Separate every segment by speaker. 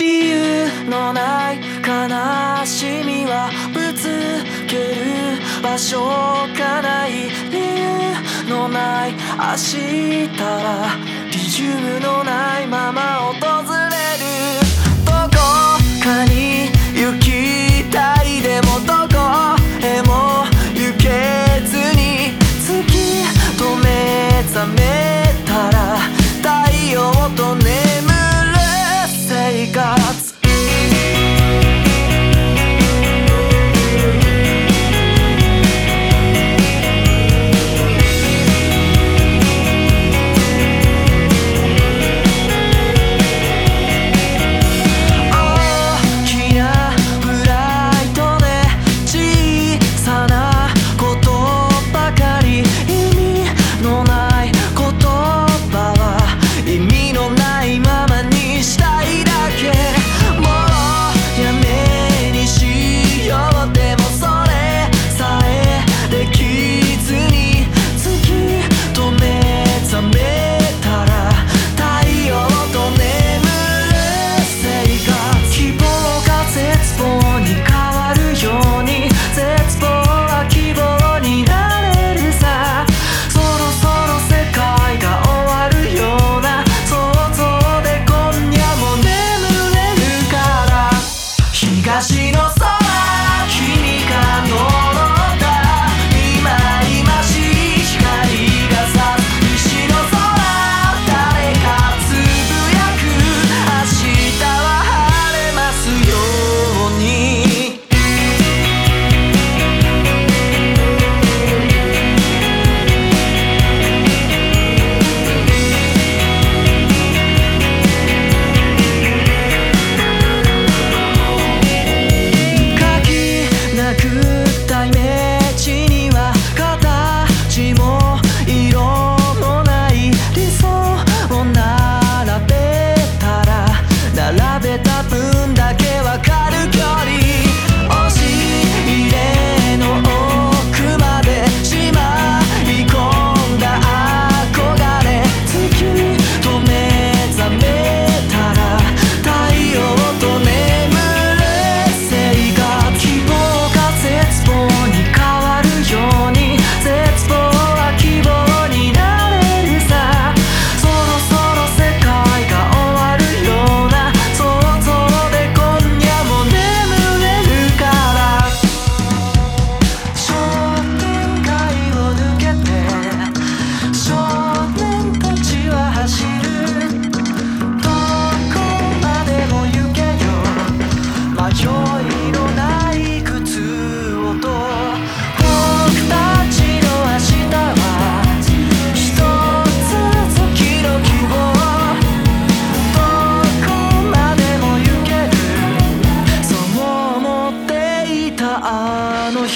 Speaker 1: 理由のない悲しみはぶつける場所がない。理由のない明日はリズのないまま東の空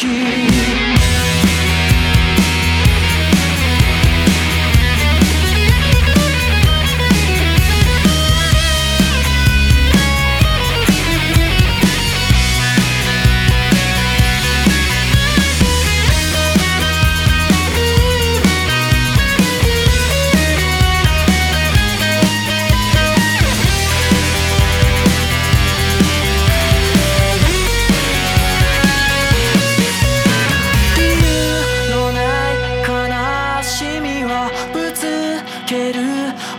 Speaker 1: You. る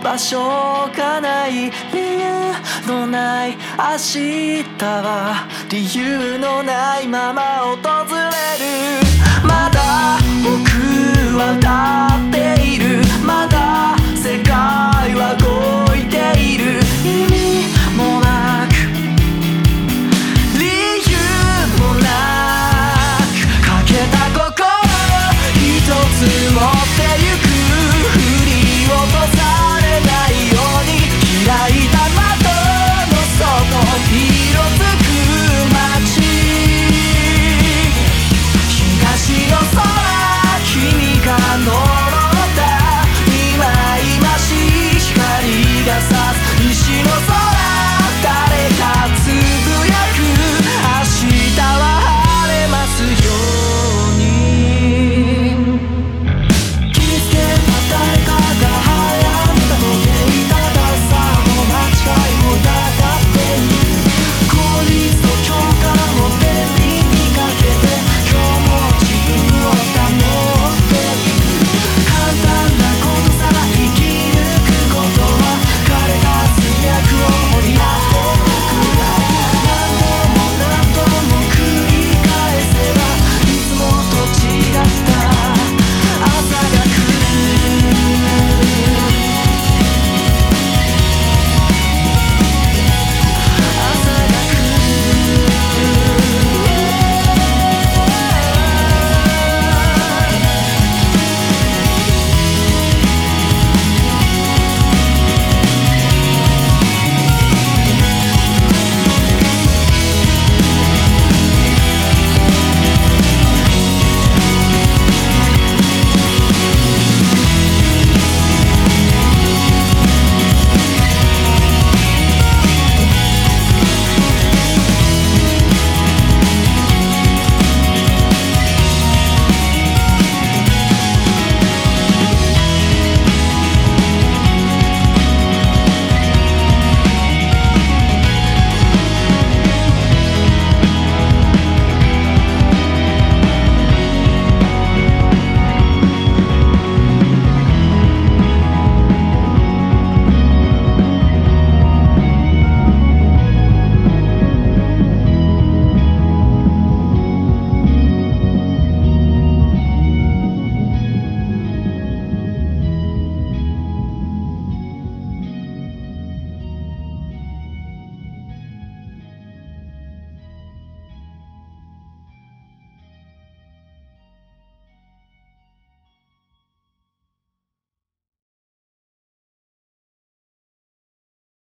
Speaker 1: 場所がない理由のない明日は理由のないまま訪れるまだ僕は歌って